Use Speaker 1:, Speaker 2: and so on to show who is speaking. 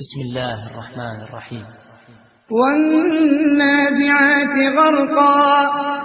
Speaker 1: بسم الله الرحمن الرحيم.
Speaker 2: والنازعات غرقا.